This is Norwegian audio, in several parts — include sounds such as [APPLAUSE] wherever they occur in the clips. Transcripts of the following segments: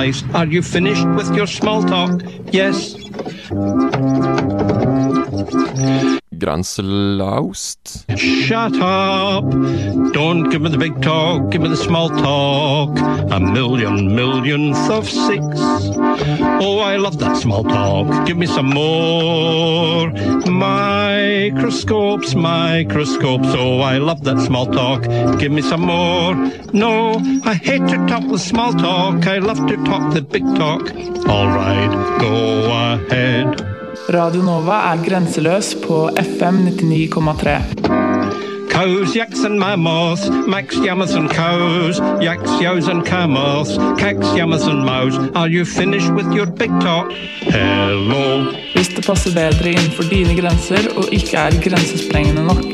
Flies, are you finished with your small talk? Yes. Grenselaust. Shut up. Don't give me the big talk, give me the small talk. A million millionth of six. Oh, I love that small talk. Give me some more. Microscopes, microscopes. Oh, I love that small talk. Give me some more. No, I hate to talk the small talk. I love to talk the big talk. All right, go ahead. Radio Nova er grenseløs på FM 99,3. Cows, yaks and mammals, Max, yammers and cows, yaks, yows and camels, cacks, yammers and mows. Are you finished with your big talk? Hello. Hvis det passer bedre innenfor dine grenser og ikke er grensesprengende nok.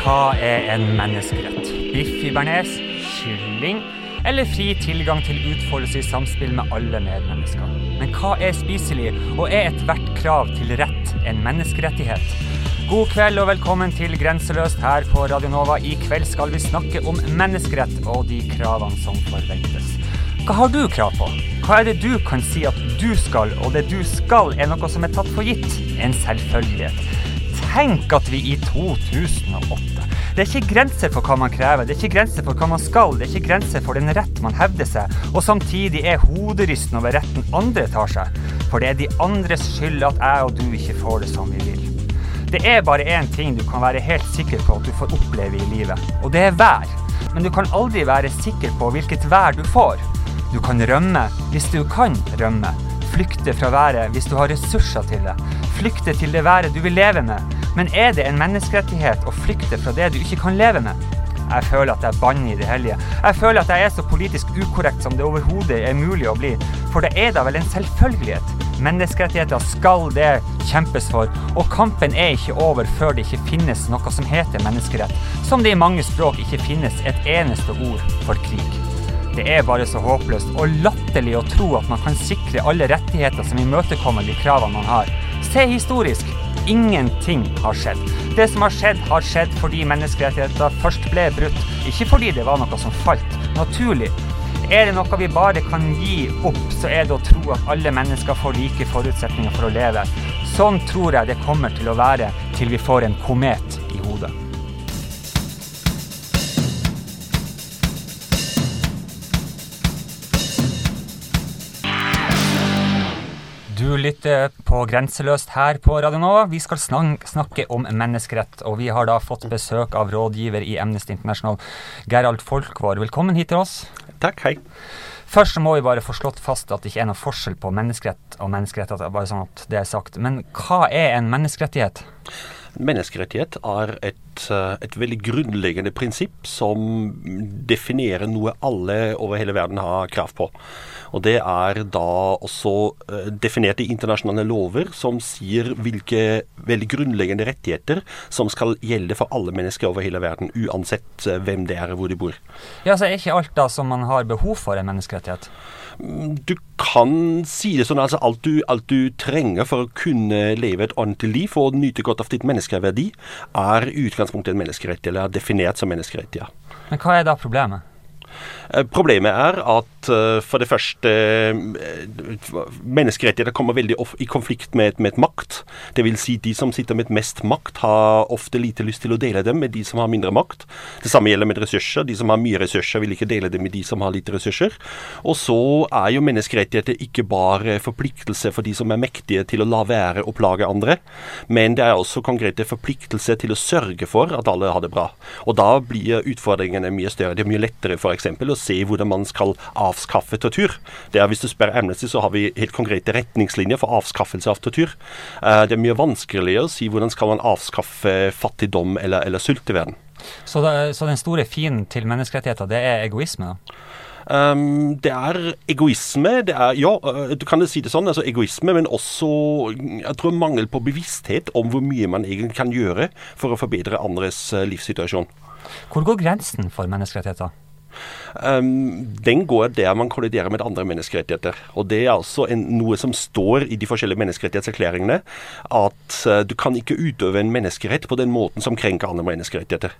Hva er en menneskerett? Biff i bearnés, kylling eller fri tilgang til utfoldelse i samspill med alle medmennesker? Men hva er spiselig, og er ethvert krav til rett en menneskerettighet? God kveld og velkommen til Grenseløst her på Radio Nova. I kveld skal vi snakke om menneskerett og de kravene som forventes. Hva har du krav på? Hva er det du kan si at du skal, og det du skal er noe som er tatt for gitt? En selvfølgelighet. Tenk at vi i 2008 Det er ikke grenser for hva man krever, det er ikke grenser for hva man skal, det er ikke grenser for den rett man hevder seg, og samtidig er hoderysten over retten andre tar seg. For det er de andres skyld at jeg og du ikke får det som vi vil. Det er bare én ting du kan være helt sikker på at du får oppleve i livet, og det er vær. Men du kan aldri være sikker på hvilket vær du får. Du kan rømme hvis du kan rømme. Flykte fra været hvis du har ressurser til det. Flykte til det været du vil leve med. Men er det en menneskerettighet å flykte fra det du ikke kan leve med? Jeg føler at jeg banner i det hellige. Jeg føler at jeg er så politisk ukorrekt som det overhodet er mulig å bli. For det er da vel en selvfølgelighet. Menneskerettigheter skal det kjempes for, og kampen er ikke over før det ikke finnes noe som heter menneskerett, som det i mange språk ikke finnes et eneste ord for krig. Det er bare så håpløst og latterlig å tro at man kan sikre alle rettigheter som imøtekommer de kravene man har. Se historisk. Ingenting har skjedd. Det som har skjedd, har skjedd fordi menneskerettigheter først ble brutt, ikke fordi det var noe som falt naturlig. Er det noe vi bare kan gi opp, så er det å tro at alle mennesker får like forutsetninger for å leve. Sånn tror jeg det kommer til å være til vi får en komet i lytter på Grenseløst her på Radio Nova. Vi skal snakke om menneskerett, og vi har da fått besøk av rådgiver i Amnesty International, Gerald Folkvår. Velkommen hit til oss. Takk, hei. Først så må vi bare få slått fast at det ikke er noe forskjell på menneskerett og menneskerettighet, bare sånn at det er sagt. Men hva er en menneskerettighet? Menneskerettighet er et, et, veldig grunnleggende prinsipp som definerer noe alle over hele verden har krav på. Og Det er da også definert i internasjonale lover som sier hvilke veldig grunnleggende rettigheter som skal gjelde for alle mennesker over hele verden, uansett hvem det er og hvor de bor. Ja, så Er ikke alt da som man har behov for en menneskerettighet? Du kan si det sånn, altså alt du, alt du trenger for å kunne leve et ordentlig liv og nyte godt av ditt menneskeverdi, er utgangspunktet en menneskerett, eller er definert som menneskerett, ja. Men hva er da problemet? Problemet er at for det første Menneskerettigheter kommer veldig i konflikt med, med et makt. Det vil si de som sitter med mest makt, har ofte lite lyst til å dele dem med de som har mindre makt. Det samme gjelder med ressurser. De som har mye ressurser, vil ikke dele dem med de som har lite ressurser. Og så er jo menneskerettigheter ikke bare forpliktelse for de som er mektige til å la være å plage andre, men det er også konkrete forpliktelser til å sørge for at alle har det bra. Og da blir utfordringene mye større. Det er mye lettere f.eks. å se hvordan man skal avskaffe tortur. Det er, Hvis du spør Amnesty, så har vi helt konkrete retningslinjer for avskaffelse av tortur. Eh, det er mye vanskeligere å si hvordan skal man avskaffe fattigdom eller, eller sult i verden. Så, det, så den store fienden til menneskerettigheter, det er egoisme? da? Um, det er egoisme. Det er, ja, øh, du kan si det sånn, altså egoisme, men også jeg tror mangel på bevissthet om hvor mye man egentlig kan gjøre for å forbedre andres øh, livssituasjon. Hvor går grensen for menneskerettigheter? Um, den går der man kolliderer med andre menneskerettigheter. Og Det er altså en, noe som står i de forskjellige menneskerettighetserklæringene. At uh, du kan ikke utøve en menneskerett på den måten som krenker andre menneskerettigheter.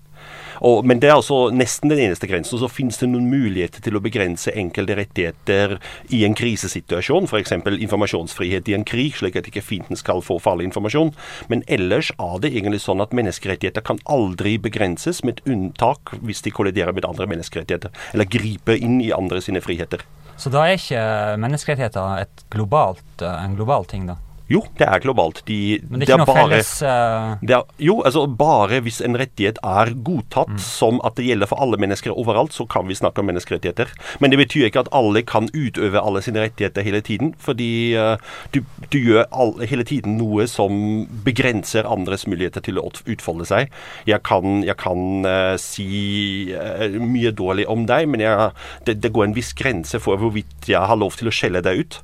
Og, men det er altså nesten den eneste grensen. Så finnes det noen muligheter til å begrense enkelte rettigheter i en krisesituasjon, f.eks. informasjonsfrihet i en krig, slik at ikke fienden skal få farlig informasjon. Men ellers er det egentlig sånn at menneskerettigheter kan aldri begrenses, med et unntak hvis de kolliderer med andre menneskerettigheter, eller griper inn i andre sine friheter. Så da er ikke menneskerettigheter et globalt, en global ting, da? Jo, det er globalt. De, Men det er ikke noe felles uh... er, Jo, altså bare hvis en rettighet er godtatt mm. som at det gjelder for alle mennesker overalt, så kan vi snakke om menneskerettigheter. Men det betyr ikke at alle kan utøve alle sine rettigheter hele tiden. Fordi uh, du, du, gjør all, hele tiden noe som begrenser andres muligheter til å utfolde seg. Jeg kan, jeg kan uh, si mye dårlig om deg, men jeg, det, det, går en viss grense for hvorvidt jeg har lov til å skjelle deg ut.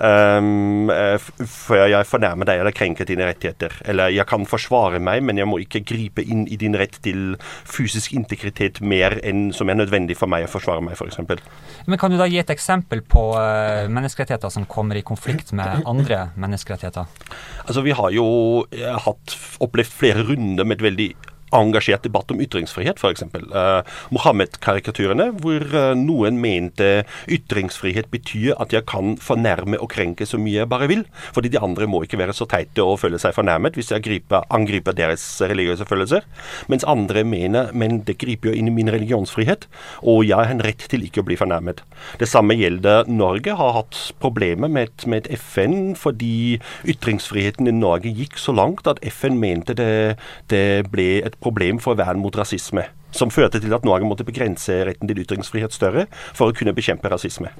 Um, før jeg fornærmer deg eller krenker dine rettigheter. Eller jeg kan forsvare meg, men jeg må ikke gripe inn i din rett til fysisk integritet mer enn som er nødvendig for meg å forsvare meg, f.eks. Men kan du da gi et eksempel på uh, menneskerettigheter som kommer i konflikt med andre menneskerettigheter? Altså, Vi har jo eh, hatt, opplevd flere runder med et veldig engasjert debatt om ytringsfrihet, f.eks. Uh, Mohammed-karikaturene, hvor uh, noen mente ytringsfrihet betyr at jeg kan fornærme og krenke så mye jeg bare vil. Fordi de andre må ikke være så teite og føle seg fornærmet hvis jeg griper, angriper deres religiøse følelser. Mens andre mener men det griper jo inn i min religionsfrihet, og jeg har en rett til ikke å bli fornærmet. Det samme gjelder Norge. Har hatt problemer med, med FN fordi ytringsfriheten i Norge gikk så langt at FN mente det, det ble et problem for vern mot rasisme. Som førte til at Norge måtte begrense retten til ytringsfrihet større for å kunne bekjempe rasisme.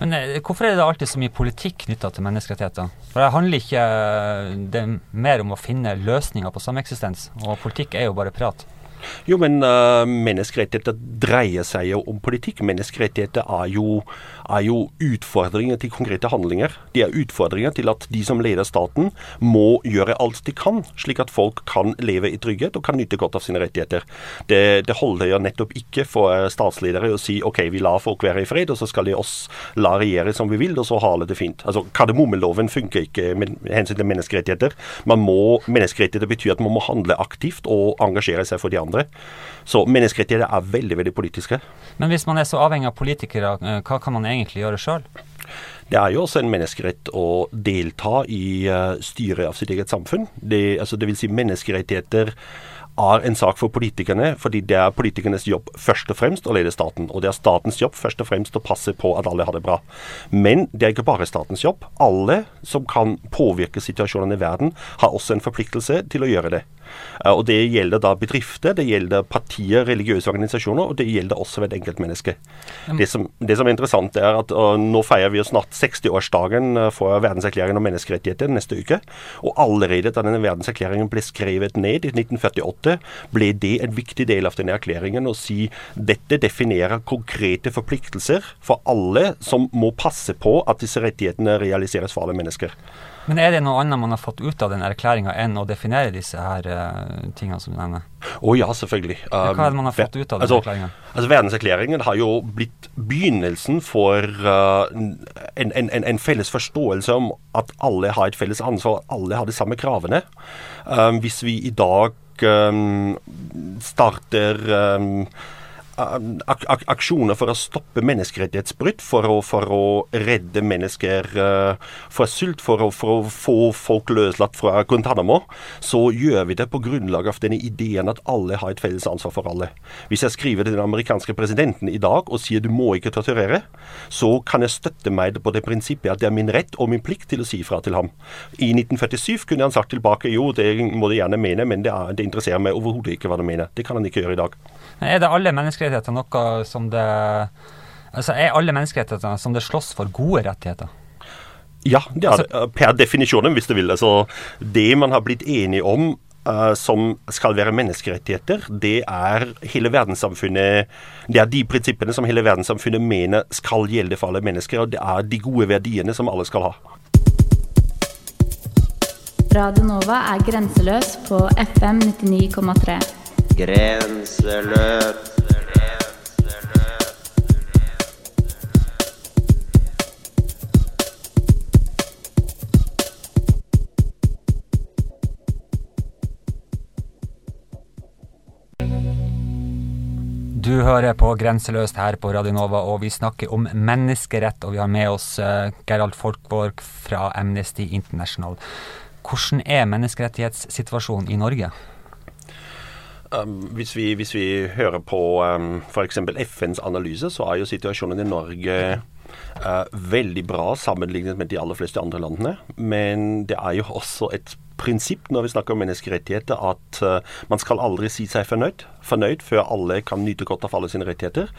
Men eh, hvorfor er det alltid så mye politikk knytta til menneskerettigheter? For det handler ikke eh, det mer om å finne løsninger på sameksistens, og politikk er jo bare prat. Jo, men uh, menneskerettigheter dreier seg jo om politikk. Menneskerettigheter er jo er jo utfordringer til konkrete handlinger. De er utfordringer til at de som leder staten, må gjøre alt de kan, slik at folk kan leve i trygghet og kan nyte godt av sine rettigheter. Det, det holder jo nettopp ikke for statsledere å si OK, vi lar folk være i fred, og så skal de oss la regjere som vi vil, og så har det fint. Altså, Kardemommeloven funker ikke med hensyn til menneskerettigheter. Man må, menneskerettigheter betyr at man må handle aktivt og engasjere seg for de andre. Så menneskerettigheter er veldig, veldig politiske. Men hvis man er så avhengig av politikere, eh, hva kan man egentlig gjøre sjøl? Det er jo også en menneskerett å delta i uh, styret av sitt eget samfunn. Det, altså, det vil si menneskerettigheter er en sak for politikerne, fordi det er politikernes jobb først og fremst å lede staten. Og det er statens jobb først og fremst å passe på at alle har det bra. Men det er ikke bare statens jobb. Alle som kan påvirke situasjonen i verden, har også en forpliktelse til å gjøre det. Eh, og Det gjelder da bedrifter, det gjelder partier, religiøse organisasjoner, og det gjelder også hvert enkeltmenneske. Mm. Det, som, det som er interessant, er at uh, nå feirer vi jo snart 60-årsdagen eh, for verdenserklæringen om menneskerettigheter neste uke. Og allerede da denne verdenserklæringen ble skrevet ned i 1948, ble det en viktig del av denne erklæringen å si dette definerer konkrete forpliktelser for alle som må passe på at disse rettighetene realiseres for alle mennesker. Men er det noe annet man har fått ut av den erklæringa enn å definere disse her uh, tingene som du nevner? Å oh, ja, selvfølgelig. Um, Hva er det man har fått ut av den altså, erklæringa? Altså, Verdenserklæringen har jo blitt begynnelsen for uh, en, en, en, felles forståelse om at alle har et felles ansvar, alle har de samme kravene. Um, hvis vi i dag um, starter um, ak ak aksjoner for å stoppe menneskerettighetsbrudd, for for å redde mennesker uh, fra sult, for å, for å, få folk løslatt fra Guantánamo, så gjør vi det på grunnlag av denne ideen at alle har et felles ansvar for alle. Hvis jeg skriver til den amerikanske presidenten i dag og sier du må ikke torturere, så kan jeg støtte meg på det prinsippet at det er min rett og min plikt til å si fra til ham. I 1947 kunne han sagt tilbake jo, det må du gjerne mene, men det, er, det interesserer meg overhodet ikke hva du mener. Det kan han ikke gjøre i dag. Er det alle menneskerettigheter noe som det Altså, er alle menneskerettigheter som det slåss for gode rettigheter? Ja, det er det. Per definisjonen, hvis du vil. Altså, det man har blitt enige om uh, som skal være menneskerettigheter, det er hele verdenssamfunnet Det er de prinsippene som hele verdenssamfunnet mener skal gjelde for alle mennesker, og det er de gode verdiene som alle skal ha. Radio Nova er grenseløs på FM 99,3. Grenseløs. Du hører på Grenseløst her på Radio Nova, og vi snakker om menneskerett. Og vi har med oss uh, Gerald Folkborg fra Amnesty International. Hvordan er menneskerettighetssituasjonen i Norge? Um, hvis, vi, hvis, vi, hører på um, f.eks. FNs analyse, så er jo situasjonen i Norge uh, veldig bra sammenlignet med de aller fleste andre landene. Men det er jo også et prinsipp når vi snakker om menneskerettigheter at uh, man skal aldri si seg fornøyd, fornøyd før alle kan nyte godt av alle sine rettigheter.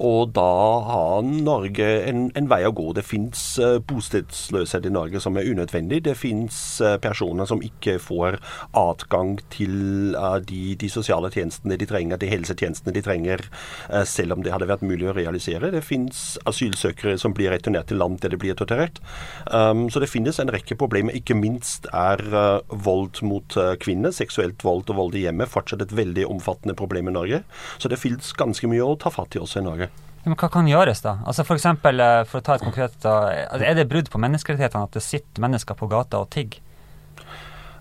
Og da har Norge en, en vei å gå. Det fins uh, bostedsløshet i Norge som er unødvendig. Det fins uh, personer som ikke får adgang til de, de, sosiale tjenestene de trenger, de helsetjenestene de trenger, selv om det hadde vært mulig å realisere. Det fins asylsøkere som blir returnert til land der de blir torturert. Um, så det finnes en rekke problemer. Ikke minst er vold mot eh, kvinner, seksuelt vold og vold i hjemmet, fortsatt et veldig omfattende problem i Norge. Så det finnes ganske mye å ta fatt i også i Norge. Men hva kan gjøres, da? Altså For, eksempel, eh, for å ta et konkret, altså, Er det brudd på menneskerettighetene at det sitter mennesker på gata og tigger?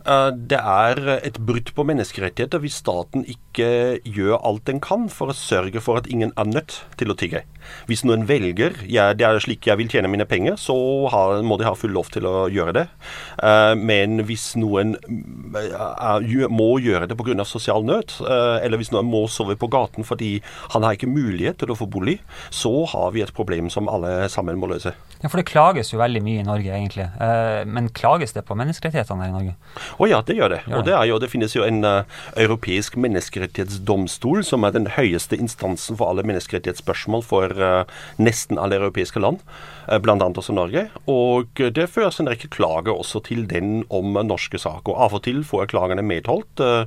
Eh, det er et brudd på menneskerettigheter hvis staten ikke gjør alt den kan for å sørge for at ingen er nødt til å tigge. Hvis noen velger ja, det er slik jeg vil tjene mine penger, så har, må de ha full lov til å gjøre det. Uh, men hvis noen uh, må gjøre det pga. sosial nød, eller hvis noen må sove på gaten fordi han har ikke mulighet til å få bolig, så har vi et problem som alle sammen må løse. Ja, For det klages jo veldig mye i Norge, egentlig. men klages det på menneskerettighetene her i Norge? Å ja, det gjør det. Og det, jo, det finnes jo en uh, europeisk menneskerettighetsdomstol, som er den høyeste instansen for alle menneskerettighetsspørsmål for uh, nesten alle europeiske land, uh, bl.a. også Norge. Og det føres en rekke klager også til den om norske saker. Av og til får klagene medholdt. Uh,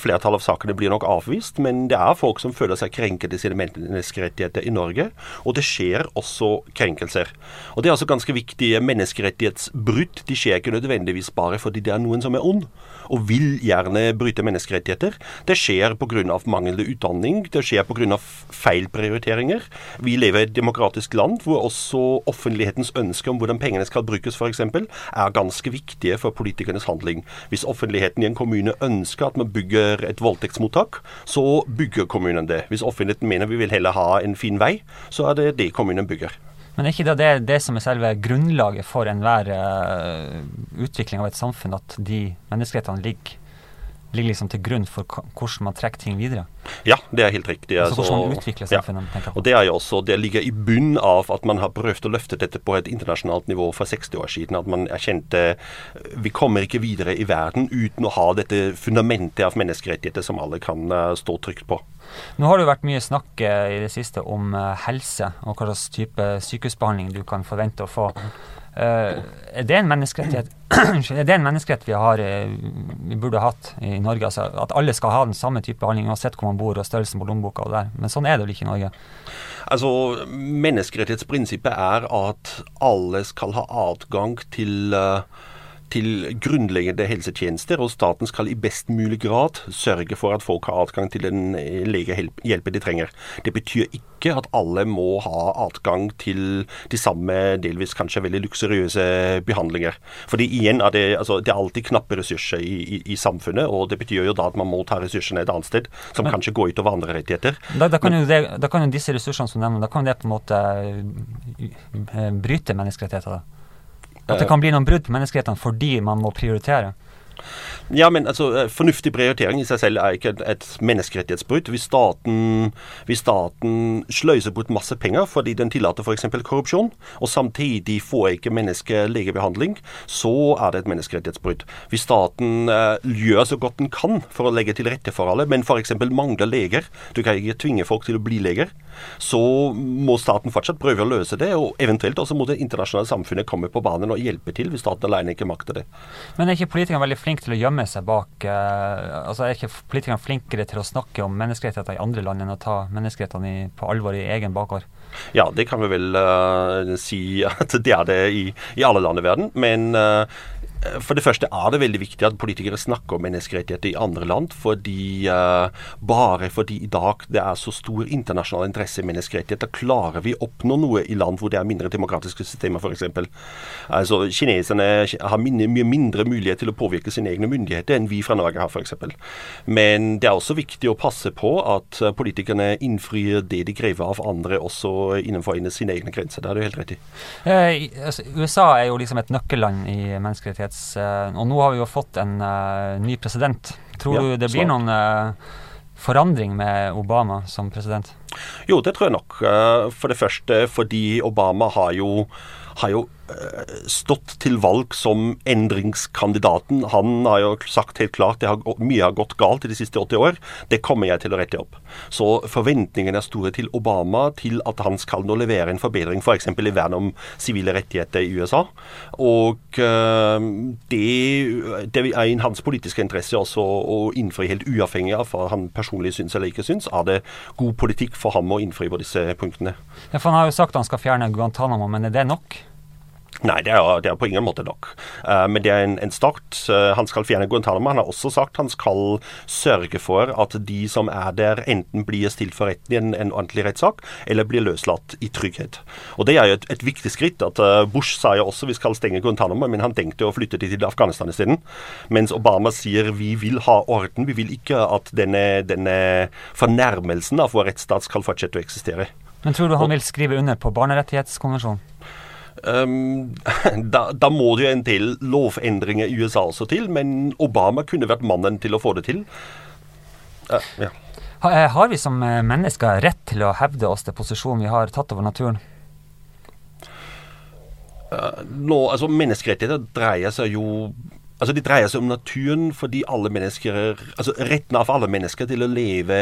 flertallet av sakene blir nok avvist, men det er folk som føler seg krenket i sine menneskerettigheter i Norge. Og det skjer også krenkelser. Og det er altså ganske viktige menneskerettighetsbrudd. De skjer ikke nødvendigvis bare fordi det er noe noen som er ond, og vil gjerne bryte menneskerettigheter. Det skjer pga. manglende utdanning, det skjer pga. feil prioriteringer. Vi lever i et demokratisk land hvor også offentlighetens ønske om hvordan pengene skal brukes f.eks., er ganske viktige for politikernes handling. Hvis offentligheten i en kommune ønsker at man bygger et voldtektsmottak, så bygger kommunen det. Hvis offentligheten mener vi vil heller ha en fin vei, så er det det kommunen bygger. Men er ikke det, det, det som er selve grunnlaget for enhver uh, utvikling av et samfunn, at de menneskerettighetene ligger, ligger liksom til grunn for hvordan man trekker ting videre? Ja, det er helt riktig. Altså, altså hvordan man utvikler samfunnet, ja. Og det er jo også, det ligger i bunnen av at man har prøvd å løfte dette på et internasjonalt nivå for 60 år siden. At man erkjente vi kommer ikke videre i verden uten å ha dette fundamentet av menneskerettigheter som alle kan uh, stå trygt på. Nå har det jo vært mye snakk eh, i det siste om helse, og hva slags type sykehusbehandling du kan forvente å få. Uh, er det en menneskerettighet [CLEARS THROAT] er det en menneskerett vi, har, vi burde hatt i Norge? Altså, at alle skal ha den samme type behandling uansett hvor man bor og størrelsen på lommeboka og der. Men sånn er det vel ikke i Norge? Altså, Menneskerettighetsprinsippet er at alle skal ha adgang til uh, til grunnleggende helsetjenester, og staten skal i best mulig grad sørge for at folk har adgang til den legehjelpen de trenger. Det betyr ikke at alle må ha adgang til de samme, delvis kanskje veldig luksuriøse behandlinger. Fordi igjen er det, altså, det er alltid knappe ressurser i, i, i, samfunnet, og det betyr jo da at man må ta ressursene et annet sted, som Men, kanskje går utover andre rettigheter. Da, da, kan Men, det, da, kan jo disse ressursene som nevner, da kan det på en måte eh, bryte menneskerettigheter? da? At det kan bli noen brudd på menneskerettighetene fordi man må prioritere? Ja, men altså, eh, Fornuftig prioritering i seg selv er ikke et, et menneskerettighetsbrudd. Hvis hvis staten sløser bort masse penger fordi den tillater f.eks. korrupsjon, og samtidig får ikke mennesker legebehandling, så er det et menneskerettighetsbrudd. Hvis staten uh, gjør så godt den kan for å legge til rette for alle, men f.eks. mangler leger, du kan ikke tvinge folk til å bli leger, så må staten fortsatt prøve å løse det, og eventuelt også må det internasjonale samfunnet komme på banen og hjelpe til hvis staten alene ikke makter det. Men er ikke politikerne veldig flinke til å gjemme seg bak eh, altså Er ikke politikerne flinkere til å snakke om menneskerettigheter i andre land enn å ta menneskerettighetene på alvor i egen bakgård? Ja, det kan vi vel uh, si at det er det i, i alle land i verden. Men uh, for det første er det veldig viktig at politikere snakker om menneskerettigheter i andre land. fordi uh, Bare fordi i dag det er så stor internasjonal interesse i menneskerettigheter, klarer vi å oppnå noe i land hvor det er mindre demokratiske systemer, f.eks. Altså, kineserne har mye mindre mulighet til å påvirke sine egne myndigheter enn vi fra Norge har, f.eks. Men det er også viktig å passe på at politikerne innfrir det de krever av andre, også innenfor sine egne grenser. Det har du helt rett i. Eh, altså, USA er jo liksom et nøkkelland i menneskerettigheter sikkerhets... Og nå har vi jo fått en uh, ny president. Tror ja, du det blir noen uh, forandring med Obama som president? Jo, det tror jeg nok. For det første fordi Obama har jo, har jo stått til valg som endringskandidaten. Han har jo sagt helt klart at mye har gått galt i de siste 80 år. Det kommer jeg til å rette opp. Så forventningene er store til Obama til at han skal nå levere en forbedring f.eks. For i vern om sivile rettigheter i USA. Og uh, det, det, er i hans politiske interesse også å innfri helt uavhengig av hva han personlig syns eller ikke syns. Er det god politikk for ham å innfri på disse punktene? Ja, for Han har jo sagt at han skal fjerne Guantánamo, men er det nok? Nei, det er, det er, på ingen måte nok. Uh, men det er en, en start. Uh, han skal fjerne Guantánamo. Han har også sagt han skal sørge for at de som er der, enten blir stilt for retten i en, en ordentlig rettssak, eller blir løslatt i trygghet. Og Det er jo et, et viktig skritt. at uh, Bush sa jo også vi skal stenge Guantánamo, men han tenkte å flytte de til Afghanistan isteden. Mens Obama sier vi vil ha orden, vi vil ikke at denne, denne fornærmelsen av vår rettsstat skal fortsette å eksistere. Men tror du han vil skrive under på barnerettighetskonvensjonen? Um, [LAUGHS] da, da, må det jo en del lovendringer i USA også til, men Obama kunne vært mannen til å få det til. Uh, ja. Eh, har vi som eh, mennesker rett til å hevde oss til posisjonen vi har tatt over naturen? Uh, nå, altså Menneskerettigheter dreier seg jo Altså De dreier seg om naturen fordi alle mennesker altså retten av alle mennesker til å leve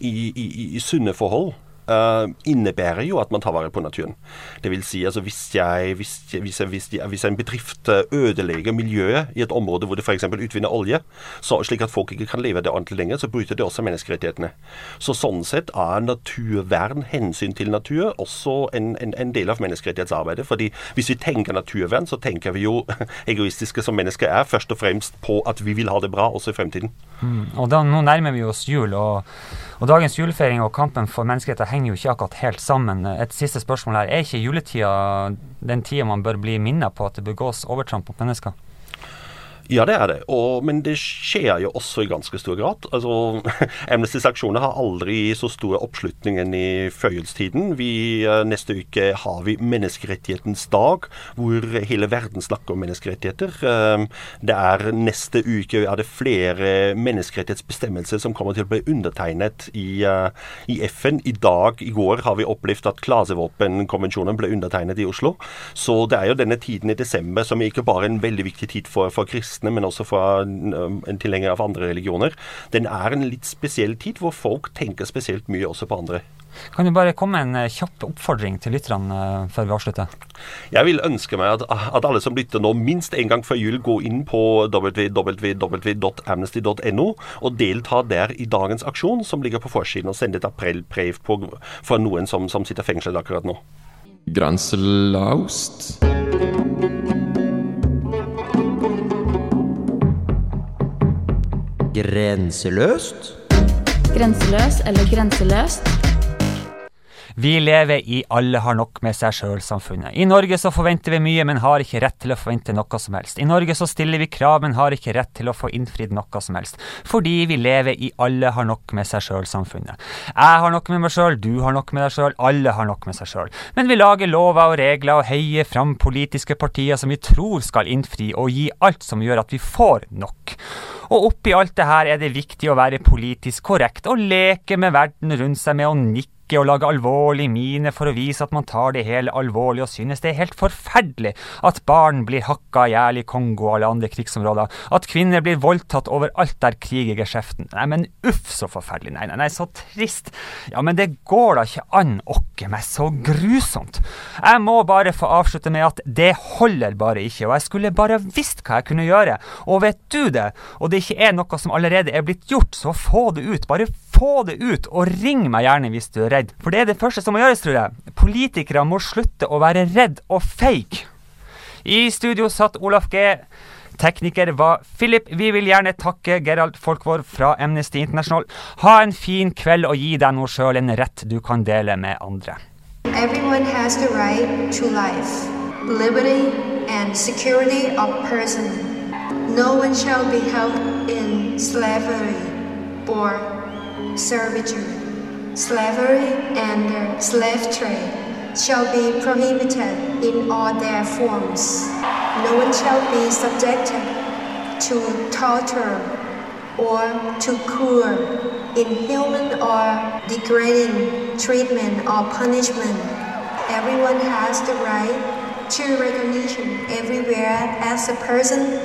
i, i, i sunne forhold uh, innebærer jo at man tar vare på naturen. Det vil si, altså hvis, jeg, hvis, hvis, hvis, hvis en bedrift eh, ødelegger miljøet i et område hvor det f.eks. utvinner olje, så, slik at folk ikke kan leve der ordentlig lenger, så bryter det også menneskerettighetene. Så sånn sett er naturvern, hensyn til natur, også en, en, en del av menneskerettighetsarbeidet. fordi hvis vi tenker naturvern, så tenker vi jo [LAUGHS] egoistiske som mennesker er, først og fremst på at vi vil ha det bra også i fremtiden. Mm. Og da, Nå nærmer vi oss jul, og, og dagens julefeiring og kampen for menneskerettigheter henger jo ikke akkurat helt sammen. Et siste spørsmål her. Er ikke juletida den tida man bør bli minnet på at det begås overtramp mot mennesker? Ja, det er det. Og, men det skjer jo også i ganske stor grad. Altså, [LAUGHS] Amnestys aksjoner har aldri så stor oppslutning enn i førjulstiden. Eh, neste uke har vi menneskerettighetens dag, hvor hele verden snakker om menneskerettigheter. Eh, det er Neste uke er det flere menneskerettighetsbestemmelser som kommer til å bli undertegnet i, uh, i FN. I dag, i går, har vi opplevd at klasevåpenkonvensjonen ble undertegnet i Oslo. Så det er jo denne tiden i desember som er ikke bare en veldig viktig tid for, for kristne kristne, men også fra en tilhenger av andre religioner, den er en litt spesiell tid hvor folk tenker spesielt mye også på andre. Kan du bare komme med en eh, kjapp oppfordring til lytterne uh, før vi avslutter? Jeg vil ønske meg at, at, alle som lytter nå, minst en gang før jul går inn på www.amnesty.no og deltar der i dagens aksjon, som ligger på forsiden, og sender et aprilbrev for noen som, som sitter fengslet akkurat nå. Grenselaust. Grenseløst? Grenseløs eller grenseløst? Vi lever i alle har nok med seg sjøl-samfunnet. I Norge så forventer vi mye, men har ikke rett til å forvente noe som helst. I Norge så stiller vi krav, men har ikke rett til å få innfridd noe som helst. Fordi vi lever i alle har nok med seg sjøl-samfunnet. Jeg har nok med meg sjøl, du har nok med deg sjøl, alle har nok med seg sjøl. Men vi lager lover og regler og heier fram politiske partier som vi tror skal innfri og gi alt som gjør at vi får nok. Og oppi alt det her er det viktig å være politisk korrekt og leke med verden rundt seg med å nikke og lage alvorlig mine for å vise at man tar det hele alvorlig og synes det er helt forferdelig at barn blir hakka i hjel i Kongo og alle andre krigsområder, at kvinner blir voldtatt overalt der krig er geskjeften. Nei, men uff, så forferdelig. Nei, nei, nei, så trist. Ja, men det går da ikke an, åkke meg, så grusomt. Jeg må bare få avslutte med at det holder bare ikke, og jeg skulle bare visst hva jeg kunne gjøre. Og vet du det, og det ikke er noe som allerede er blitt gjort, så få det ut. Bare få det ut, og ring meg gjerne hvis du er redd. For det er det første som må gjøres, tror jeg. Politikere må slutte å være redd og fake. I studio satt Olaf G. Tekniker var Philip. Vi vil gjerne takke Gerald Folkvår fra Amnesty International. Ha en fin kveld og gi deg nå sjøl en rett du kan dele med andre. Everyone has the right to life, liberty, and security of person. No one shall be held in slavery or servitude. Slavery and the slave trade shall be prohibited in all their forms. No one shall be subjected to torture or to cruel, inhuman or degrading treatment or punishment. Everyone has the right to recognition everywhere as a person